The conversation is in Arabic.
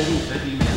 الجميل